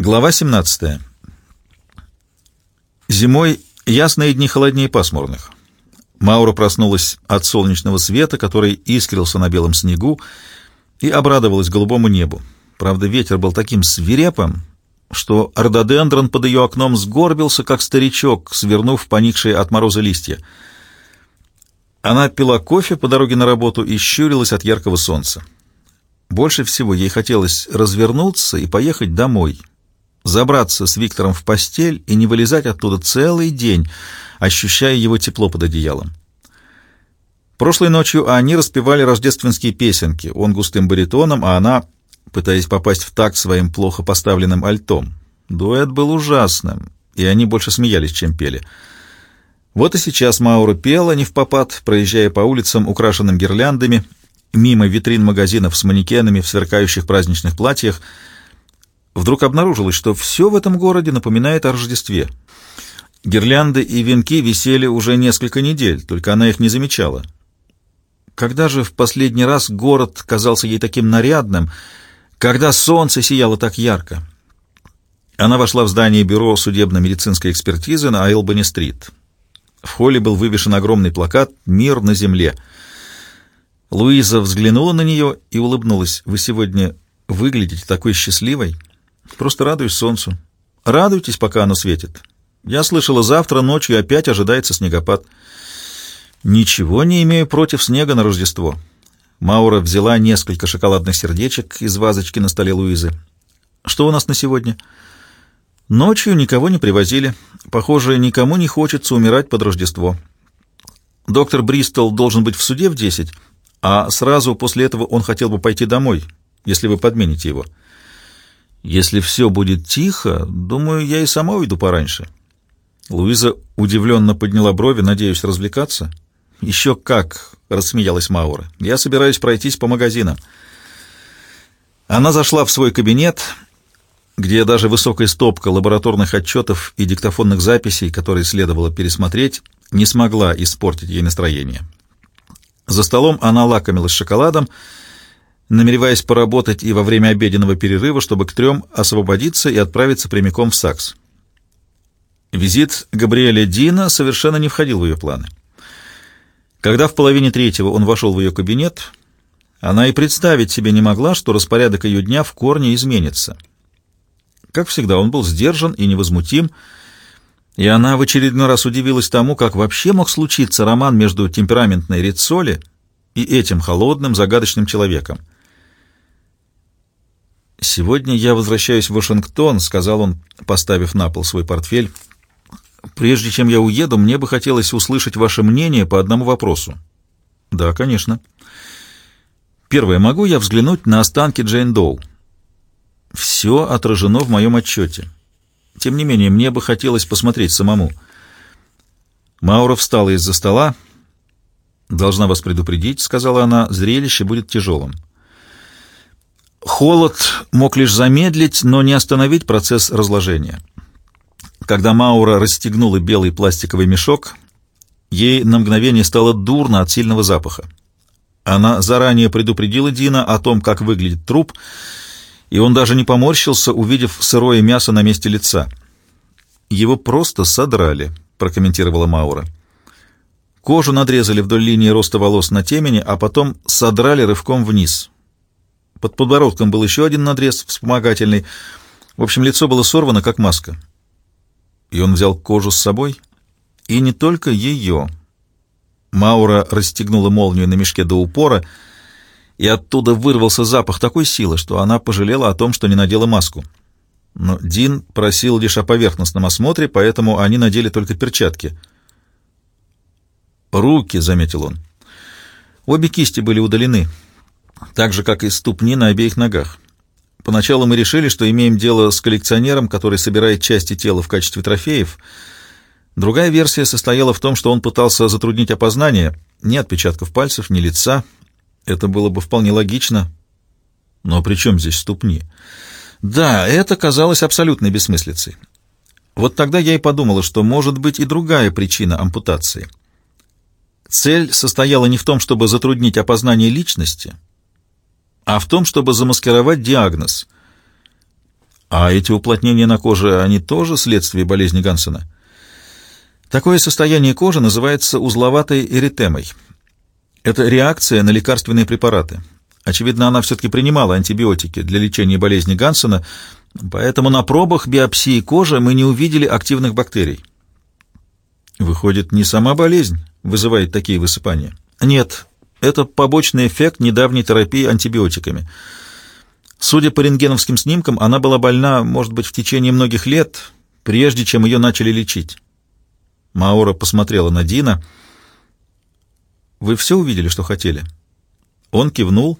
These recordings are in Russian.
Глава 17. Зимой ясные дни холоднее пасмурных. Маура проснулась от солнечного света, который искрился на белом снегу, и обрадовалась голубому небу. Правда, ветер был таким свирепым, что рододендрон под ее окном сгорбился, как старичок, свернув поникшие от мороза листья. Она пила кофе по дороге на работу и щурилась от яркого солнца. Больше всего ей хотелось развернуться и поехать домой, забраться с Виктором в постель и не вылезать оттуда целый день, ощущая его тепло под одеялом. Прошлой ночью они распевали рождественские песенки, он густым баритоном, а она, пытаясь попасть в такт своим плохо поставленным альтом. Дуэт был ужасным, и они больше смеялись, чем пели. Вот и сейчас Маура пела не в попад, проезжая по улицам, украшенным гирляндами, мимо витрин магазинов с манекенами в сверкающих праздничных платьях, вдруг обнаружилось, что все в этом городе напоминает о Рождестве. Гирлянды и венки висели уже несколько недель, только она их не замечала. Когда же в последний раз город казался ей таким нарядным, когда солнце сияло так ярко? Она вошла в здание бюро судебно-медицинской экспертизы на Айлбани-стрит. В холле был вывешен огромный плакат «Мир на земле». Луиза взглянула на нее и улыбнулась. «Вы сегодня выглядите такой счастливой. Просто радуюсь солнцу. Радуйтесь, пока оно светит. Я слышала, завтра ночью опять ожидается снегопад. Ничего не имею против снега на Рождество». Маура взяла несколько шоколадных сердечек из вазочки на столе Луизы. «Что у нас на сегодня?» «Ночью никого не привозили. Похоже, никому не хочется умирать под Рождество. Доктор Бристол должен быть в суде в десять, а сразу после этого он хотел бы пойти домой, если вы подмените его. Если все будет тихо, думаю, я и сама уйду пораньше». Луиза удивленно подняла брови, надеюсь развлекаться. «Еще как!» — рассмеялась Маура. «Я собираюсь пройтись по магазинам». Она зашла в свой кабинет, где даже высокая стопка лабораторных отчетов и диктофонных записей, которые следовало пересмотреть, не смогла испортить ей настроение. За столом она лакомилась шоколадом, намереваясь поработать и во время обеденного перерыва, чтобы к трем освободиться и отправиться прямиком в САКС. Визит Габриэля Дина совершенно не входил в ее планы. Когда в половине третьего он вошел в ее кабинет, она и представить себе не могла, что распорядок ее дня в корне изменится. Как всегда, он был сдержан и невозмутим, и она в очередной раз удивилась тому, как вообще мог случиться роман между темпераментной Рицоли и этим холодным, загадочным человеком. «Сегодня я возвращаюсь в Вашингтон», — сказал он, поставив на пол свой портфель. Прежде чем я уеду, мне бы хотелось услышать ваше мнение по одному вопросу. Да, конечно. Первое. Могу я взглянуть на останки Джейн Доу? Все отражено в моем отчете. Тем не менее, мне бы хотелось посмотреть самому. Маура встала из-за стола. «Должна вас предупредить», — сказала она, — «зрелище будет тяжелым». Холод мог лишь замедлить, но не остановить процесс разложения. Когда Маура расстегнула белый пластиковый мешок, ей на мгновение стало дурно от сильного запаха. Она заранее предупредила Дина о том, как выглядит труп, и он даже не поморщился, увидев сырое мясо на месте лица. «Его просто содрали», — прокомментировала Маура. Кожу надрезали вдоль линии роста волос на темени, а потом содрали рывком вниз. Под подбородком был еще один надрез, вспомогательный. В общем, лицо было сорвано, как маска. И он взял кожу с собой? И не только ее. Маура расстегнула молнию на мешке до упора, и оттуда вырвался запах такой силы, что она пожалела о том, что не надела маску. Но Дин просил лишь о поверхностном осмотре, поэтому они надели только перчатки. «Руки», — заметил он. Обе кисти были удалены, так же, как и ступни на обеих ногах. Поначалу мы решили, что имеем дело с коллекционером, который собирает части тела в качестве трофеев. Другая версия состояла в том, что он пытался затруднить опознание ни отпечатков пальцев, ни лица. Это было бы вполне логично. Но при чем здесь ступни? Да, это казалось абсолютной бессмыслицей. Вот тогда я и подумала, что может быть и другая причина ампутации. Цель состояла не в том, чтобы затруднить опознание личности — а в том, чтобы замаскировать диагноз. А эти уплотнения на коже, они тоже следствие болезни Гансена? Такое состояние кожи называется узловатой эритемой. Это реакция на лекарственные препараты. Очевидно, она все-таки принимала антибиотики для лечения болезни Гансена, поэтому на пробах биопсии кожи мы не увидели активных бактерий. Выходит, не сама болезнь вызывает такие высыпания? Нет, это побочный эффект недавней терапии антибиотиками. Судя по рентгеновским снимкам, она была больна, может быть, в течение многих лет, прежде чем ее начали лечить. Маура посмотрела на Дина. «Вы все увидели, что хотели?» Он кивнул.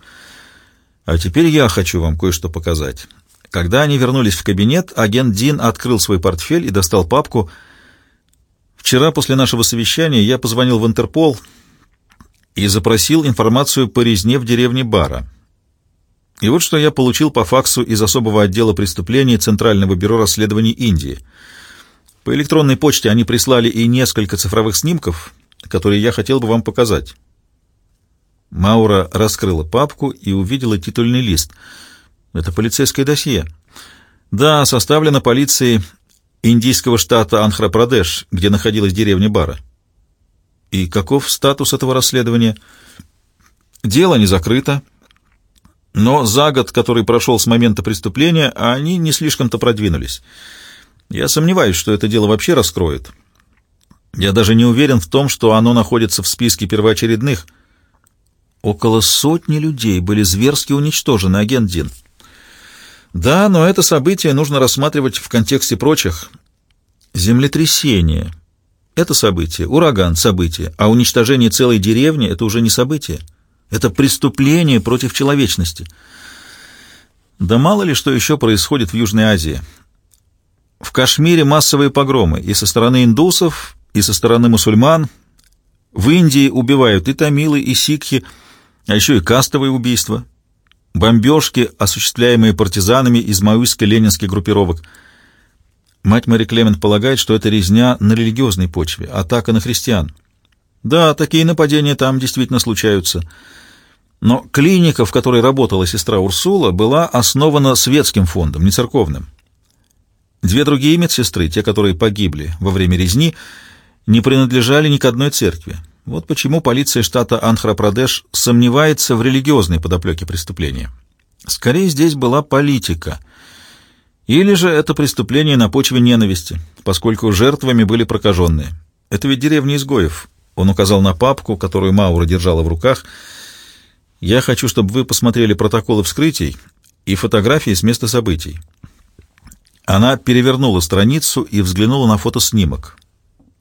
«А теперь я хочу вам кое-что показать». Когда они вернулись в кабинет, агент Дин открыл свой портфель и достал папку. «Вчера после нашего совещания я позвонил в Интерпол и запросил информацию по резне в деревне Бара». И вот что я получил по факсу из особого отдела преступлений Центрального бюро расследований Индии. По электронной почте они прислали и несколько цифровых снимков, которые я хотел бы вам показать. Маура раскрыла папку и увидела титульный лист. Это полицейское досье. Да, составлено полицией индийского штата Анхра-Прадеш, где находилась деревня Бара. И каков статус этого расследования? Дело не закрыто. Но за год, который прошел с момента преступления, они не слишком-то продвинулись. Я сомневаюсь, что это дело вообще раскроют. Я даже не уверен в том, что оно находится в списке первоочередных. Около сотни людей были зверски уничтожены, агент Дин. Да, но это событие нужно рассматривать в контексте прочих. Землетрясение — это событие, ураган — событие, а уничтожение целой деревни — это уже не событие. Это преступление против человечности. Да мало ли что еще происходит в Южной Азии. В Кашмире массовые погромы и со стороны индусов, и со стороны мусульман. В Индии убивают и тамилы, и сикхи, а еще и кастовые убийства. Бомбежки, осуществляемые партизанами из маоистско-ленинских группировок. Мать Мэри Клемент полагает, что это резня на религиозной почве, атака на христиан. Да, такие нападения там действительно случаются. Но клиника, в которой работала сестра Урсула, была основана светским фондом, не церковным. Две другие медсестры, те, которые погибли во время резни, не принадлежали ни к одной церкви. Вот почему полиция штата Анхра-Прадеш сомневается в религиозной подоплеке преступления. Скорее, здесь была политика. Или же это преступление на почве ненависти, поскольку жертвами были прокаженные. Это ведь деревня изгоев. Он указал на папку, которую Маура держала в руках — я хочу, чтобы вы посмотрели протоколы вскрытий и фотографии с места событий. Она перевернула страницу и взглянула на фотоснимок.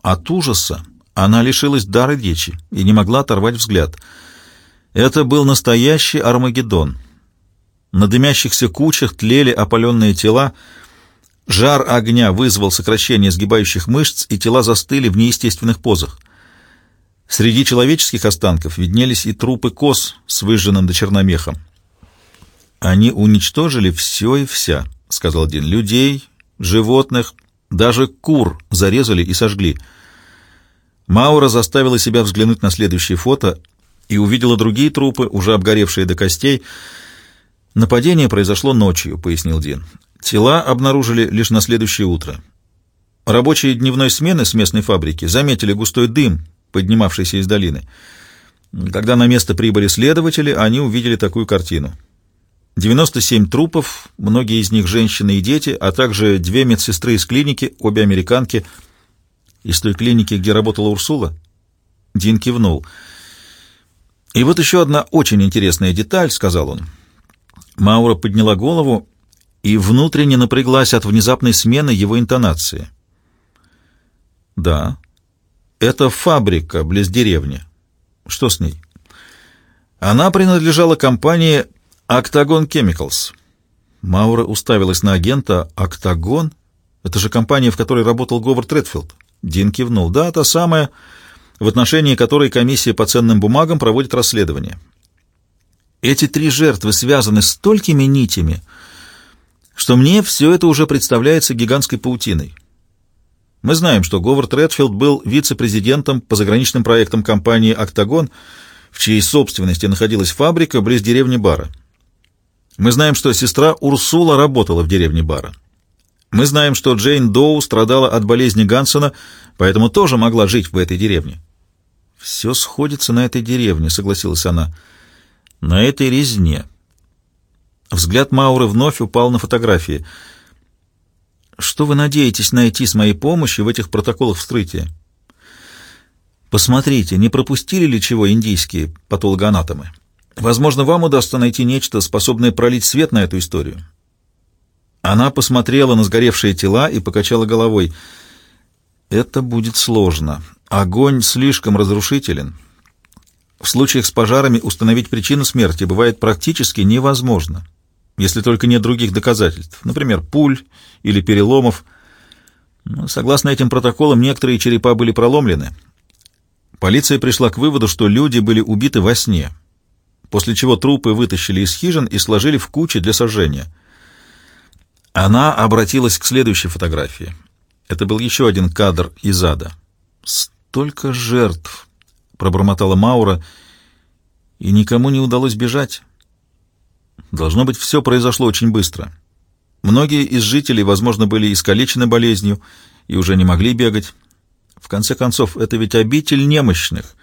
От ужаса она лишилась дара речи и не могла оторвать взгляд. Это был настоящий Армагеддон. На дымящихся кучах тлели опаленные тела, жар огня вызвал сокращение сгибающих мышц, и тела застыли в неестественных позах. Среди человеческих останков виднелись и трупы коз с выжженным до черномехом. «Они уничтожили все и вся», — сказал один. «Людей, животных, даже кур зарезали и сожгли». Маура заставила себя взглянуть на следующее фото и увидела другие трупы, уже обгоревшие до костей. «Нападение произошло ночью», — пояснил Дин. «Тела обнаружили лишь на следующее утро. Рабочие дневной смены с местной фабрики заметили густой дым, поднимавшийся из долины. Когда на место прибыли следователи, они увидели такую картину. 97 трупов, многие из них женщины и дети, а также две медсестры из клиники, обе американки. Из той клиники, где работала Урсула? Дин кивнул. «И вот еще одна очень интересная деталь», — сказал он. Маура подняла голову и внутренне напряглась от внезапной смены его интонации. «Да, это фабрика близ деревни. Что с ней? Она принадлежала компании Octagon Chemicals. Маура уставилась на агента. «Октагон? Это же компания, в которой работал Говард Редфилд». Дин кивнул. «Да, та самая, в отношении которой комиссия по ценным бумагам проводит расследование. Эти три жертвы связаны столькими нитями, что мне все это уже представляется гигантской паутиной». Мы знаем, что Говард Редфилд был вице-президентом по заграничным проектам компании «Октагон», в чьей собственности находилась фабрика близ деревни Бара. Мы знаем, что сестра Урсула работала в деревне Бара. Мы знаем, что Джейн Доу страдала от болезни Гансона, поэтому тоже могла жить в этой деревне. «Все сходится на этой деревне», — согласилась она. «На этой резне». Взгляд Мауры вновь упал на фотографии. «Что вы надеетесь найти с моей помощью в этих протоколах вскрытия?» «Посмотрите, не пропустили ли чего индийские патологоанатомы? Возможно, вам удастся найти нечто, способное пролить свет на эту историю». Она посмотрела на сгоревшие тела и покачала головой. «Это будет сложно. Огонь слишком разрушителен. В случаях с пожарами установить причину смерти бывает практически невозможно, если только нет других доказательств, например, пуль или переломов. Согласно этим протоколам, некоторые черепа были проломлены. Полиция пришла к выводу, что люди были убиты во сне, после чего трупы вытащили из хижин и сложили в кучи для сожжения. Она обратилась к следующей фотографии. Это был еще один кадр из ада. «Столько жертв!» — пробормотала Маура, и никому не удалось бежать. Должно быть, все произошло очень быстро. Многие из жителей, возможно, были искалечены болезнью и уже не могли бегать. В конце концов, это ведь обитель немощных.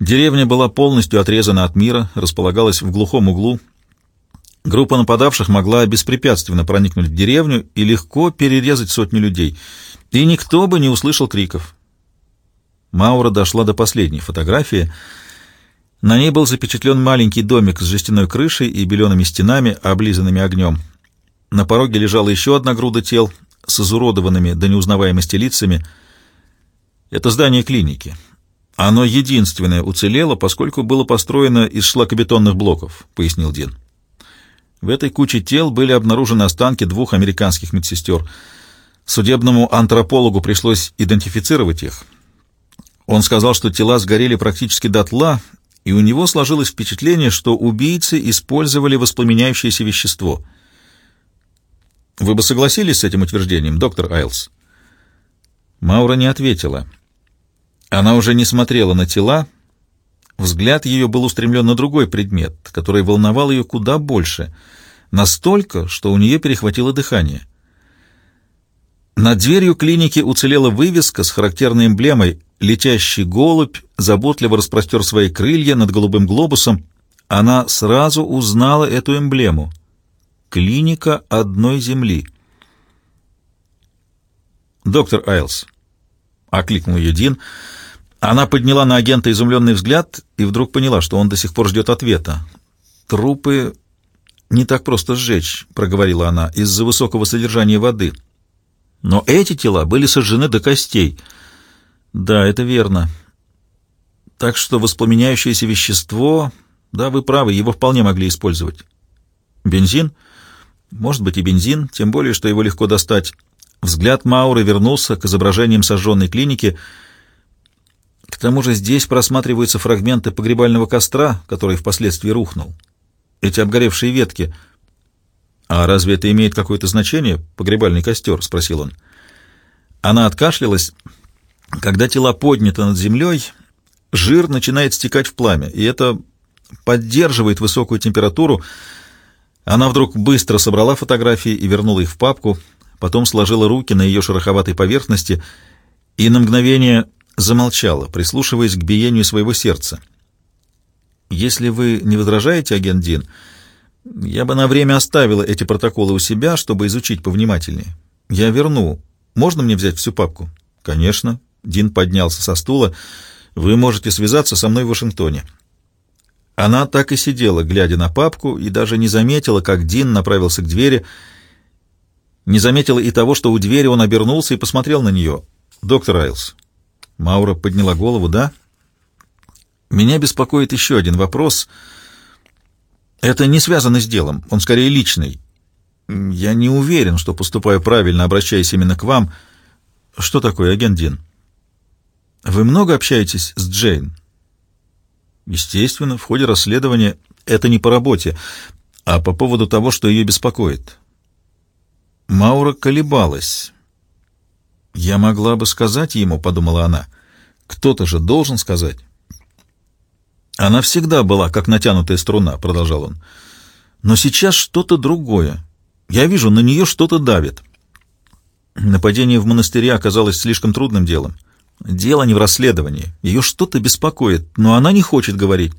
Деревня была полностью отрезана от мира, располагалась в глухом углу — Группа нападавших могла беспрепятственно проникнуть в деревню и легко перерезать сотни людей, и никто бы не услышал криков. Маура дошла до последней фотографии. На ней был запечатлен маленький домик с жестяной крышей и белеными стенами, облизанными огнем. На пороге лежала еще одна груда тел с изуродованными до неузнаваемости лицами. Это здание клиники. Оно единственное уцелело, поскольку было построено из шлакобетонных блоков, пояснил Дин. В этой куче тел были обнаружены останки двух американских медсестер. Судебному антропологу пришлось идентифицировать их. Он сказал, что тела сгорели практически дотла, и у него сложилось впечатление, что убийцы использовали воспламеняющееся вещество. Вы бы согласились с этим утверждением, доктор Айлс? Маура не ответила. Она уже не смотрела на тела, Взгляд ее был устремлен на другой предмет, который волновал ее куда больше, настолько, что у нее перехватило дыхание. Над дверью клиники уцелела вывеска с характерной эмблемой «Летящий голубь» заботливо распростер свои крылья над голубым глобусом. Она сразу узнала эту эмблему. «Клиника одной земли». «Доктор Айлс», — окликнул ее Дин, — она подняла на агента изумленный взгляд и вдруг поняла, что он до сих пор ждет ответа. «Трупы не так просто сжечь», — проговорила она, — «из-за высокого содержания воды. Но эти тела были сожжены до костей». «Да, это верно. Так что воспламеняющееся вещество... Да, вы правы, его вполне могли использовать. Бензин? Может быть и бензин, тем более, что его легко достать». Взгляд Мауры вернулся к изображениям сожженной клиники — к тому же здесь просматриваются фрагменты погребального костра, который впоследствии рухнул. Эти обгоревшие ветки. «А разве это имеет какое-то значение, погребальный костер?» — спросил он. Она откашлялась. Когда тела подняты над землей, жир начинает стекать в пламя, и это поддерживает высокую температуру. Она вдруг быстро собрала фотографии и вернула их в папку, потом сложила руки на ее шероховатой поверхности и на мгновение замолчала, прислушиваясь к биению своего сердца. «Если вы не возражаете, агент Дин, я бы на время оставила эти протоколы у себя, чтобы изучить повнимательнее. Я верну. Можно мне взять всю папку?» «Конечно». Дин поднялся со стула. «Вы можете связаться со мной в Вашингтоне». Она так и сидела, глядя на папку, и даже не заметила, как Дин направился к двери. Не заметила и того, что у двери он обернулся и посмотрел на нее. «Доктор Айлс, Маура подняла голову. «Да?» «Меня беспокоит еще один вопрос. Это не связано с делом, он скорее личный. Я не уверен, что поступаю правильно, обращаясь именно к вам. Что такое, агент Дин?» «Вы много общаетесь с Джейн?» «Естественно, в ходе расследования это не по работе, а по поводу того, что ее беспокоит». Маура колебалась. «Я могла бы сказать ему», — подумала она. «Кто-то же должен сказать». «Она всегда была, как натянутая струна», — продолжал он. Но сейчас что-то другое. Я вижу, на нее что-то давит. Нападение в монастыре оказалось слишком трудным делом. Дело не в расследовании. Ее что-то беспокоит, но она не хочет говорить.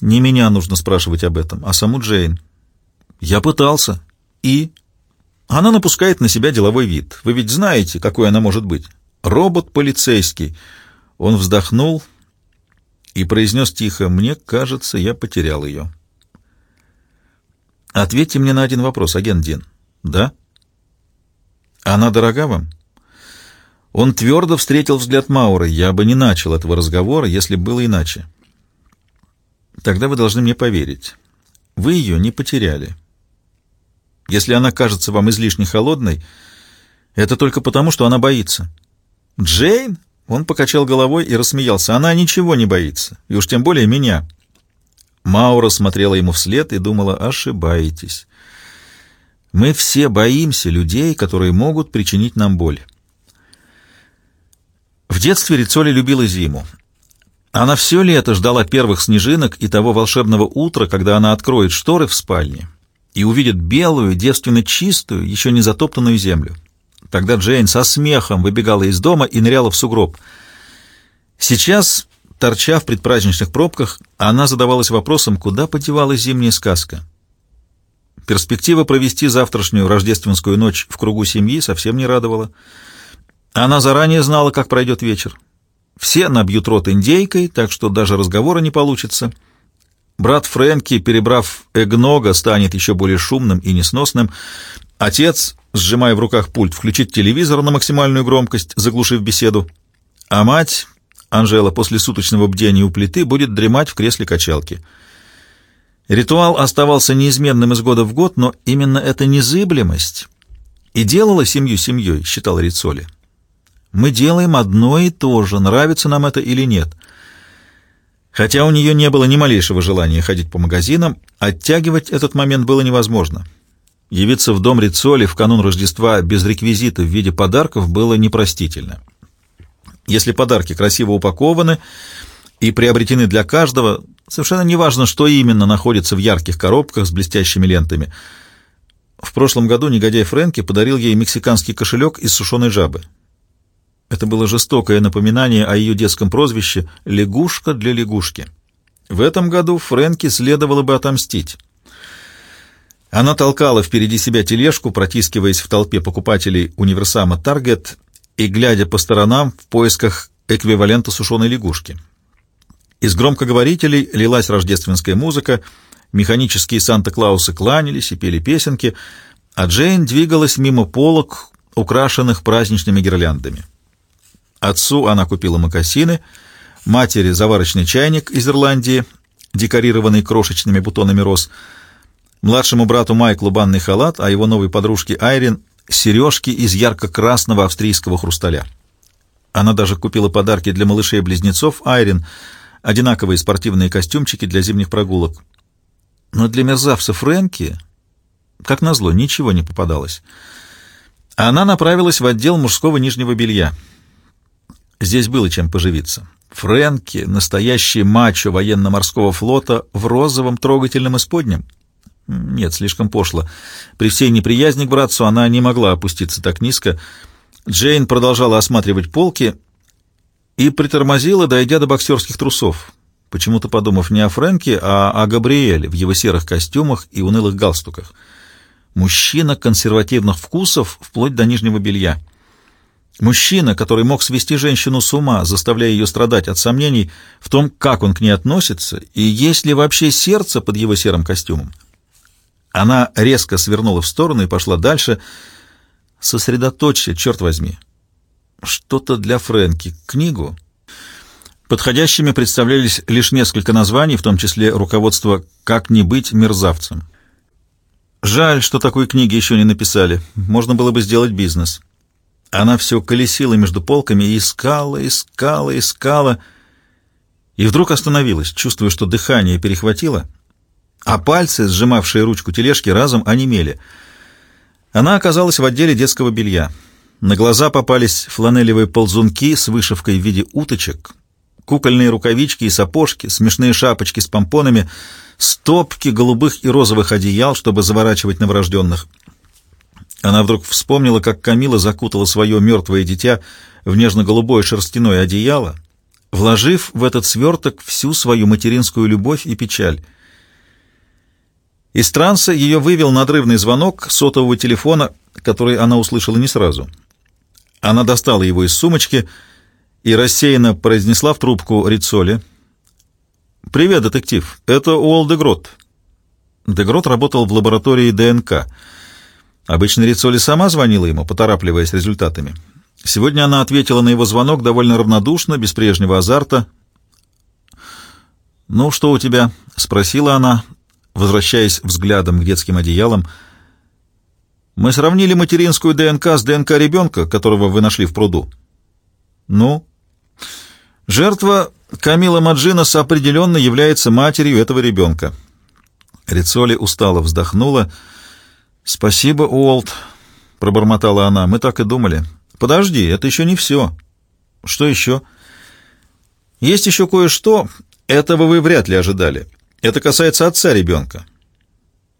Не меня нужно спрашивать об этом, а саму Джейн. Я пытался. И? Она напускает на себя деловой вид. Вы ведь знаете, какой она может быть. Робот полицейский. Он вздохнул и произнес тихо, «Мне кажется, я потерял ее». Ответьте мне на один вопрос, агент Дин. Да? Она дорога вам? Он твердо встретил взгляд Маура. Я бы не начал этого разговора, если было иначе. Тогда вы должны мне поверить. Вы ее не потеряли. Если она кажется вам излишне холодной, это только потому, что она боится. Джейн? Он покачал головой и рассмеялся. Она ничего не боится, и уж тем более меня. Маура смотрела ему вслед и думала, ошибаетесь. Мы все боимся людей, которые могут причинить нам боль. Детстве Рицоли любила зиму. Она все лето ждала первых снежинок и того волшебного утра, когда она откроет шторы в спальне и увидит белую, девственно чистую, еще не затоптанную землю. Тогда Джейн со смехом выбегала из дома и ныряла в сугроб. Сейчас Торча в предпраздничных пробках, она задавалась вопросом, куда подевалась зимняя сказка. Перспектива провести завтрашнюю рождественскую ночь в кругу семьи совсем не радовала. Она заранее знала, как пройдет вечер. Все набьют рот индейкой, так что даже разговора не получится. Брат Фрэнки, перебрав эгнога, станет еще более шумным и несносным. Отец, сжимая в руках пульт, включит телевизор на максимальную громкость, заглушив беседу. А мать Анжела после суточного бдения у плиты будет дремать в кресле качалки. Ритуал оставался неизменным из года в год, но именно эта незыблемость и делала семью семьей, считал Рицоли. Мы делаем одно и то же, нравится нам это или нет. Хотя у нее не было ни малейшего желания ходить по магазинам, оттягивать этот момент было невозможно. Явиться в дом Рицоли в канун Рождества без реквизита в виде подарков было непростительно. Если подарки красиво упакованы и приобретены для каждого, совершенно неважно, что именно находится в ярких коробках с блестящими лентами. В прошлом году негодяй Фрэнки подарил ей мексиканский кошелек из сушеной жабы. Это было жестокое напоминание о ее детском прозвище «лягушка для лягушки». В этом году Фрэнки следовало бы отомстить. Она толкала впереди себя тележку, протискиваясь в толпе покупателей универсама «Таргет» и глядя по сторонам в поисках эквивалента сушеной лягушки. Из громкоговорителей лилась рождественская музыка, механические Санта-Клаусы кланялись и пели песенки, а Джейн двигалась мимо полок, украшенных праздничными гирляндами. Отцу она купила мокасины, матери заварочный чайник из Ирландии, декорированный крошечными бутонами роз, младшему брату Майклу банный халат, а его новой подружке Айрин сережки из ярко-красного австрийского хрусталя. Она даже купила подарки для малышей-близнецов Айрин, одинаковые спортивные костюмчики для зимних прогулок. Но для мерзавца Фрэнки, как назло, ничего не попадалось. Она направилась в отдел мужского нижнего белья. Здесь было чем поживиться. Фрэнки, настоящий мачо военно-морского флота в розовом трогательном исподнем — нет, слишком пошло. При всей неприязни к братцу она не могла опуститься так низко. Джейн продолжала осматривать полки и притормозила, дойдя до боксерских трусов, почему-то подумав не о Фрэнке, а о Габриэле в его серых костюмах и унылых галстуках. Мужчина консервативных вкусов вплоть до нижнего белья. Мужчина, который мог свести женщину с ума, заставляя ее страдать от сомнений в том, как он к ней относится, и есть ли вообще сердце под его серым костюмом. Она резко свернула в сторону и пошла дальше. Сосредоточься, черт возьми. Что-то для Фрэнки. Книгу. Подходящими представлялись лишь несколько названий, в том числе руководство «Как не быть мерзавцем». Жаль, что такой книги еще не написали. Можно было бы сделать бизнес. Она все колесила между полками и искала, искала, искала. И вдруг остановилась, чувствуя, что дыхание перехватило — а пальцы, сжимавшие ручку тележки, разом онемели. Она оказалась в отделе детского белья. На глаза попались фланелевые ползунки с вышивкой в виде уточек, Кукольные рукавички и сапожки, смешные шапочки с помпонами, стопки голубых и розовых одеял, чтобы заворачивать новорожденных. Она вдруг вспомнила, как Камила закутала свое мертвое дитя в нежно-голубое шерстяное одеяло, вложив в этот сверток всю свою материнскую любовь и печаль. Из транса ее вывел надрывный звонок сотового телефона, который она услышала не сразу. Она достала его из сумочки и рассеянно произнесла в трубку Рицоли. «Привет, детектив. Это Уолл Дегрот». Дегрот работал в лаборатории ДНК. Обычно Рицоли сама звонила ему, поторапливаясь результатами. Сегодня она ответила на его звонок довольно равнодушно, без прежнего азарта. «Ну, что у тебя?» — спросила она, возвращаясь взглядом к детским одеялам. «Мы сравнили материнскую ДНК с ДНК ребенка, которого вы нашли в пруду». «Ну?» «Жертва Камила Маджинос определенно является матерью этого ребенка». Рицоли устало вздохнула. «Спасибо, Уолт», — пробормотала она. «Мы так и думали». «Подожди, это еще не все». «Что еще?» «Есть еще кое-что. Этого вы вряд ли ожидали. Это касается отца ребенка».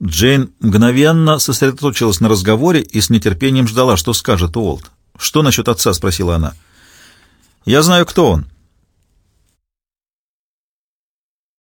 Джейн мгновенно сосредоточилась на разговоре и с нетерпением ждала, что скажет Уолт. «Что насчет отца?» — спросила она. «Я знаю, кто он.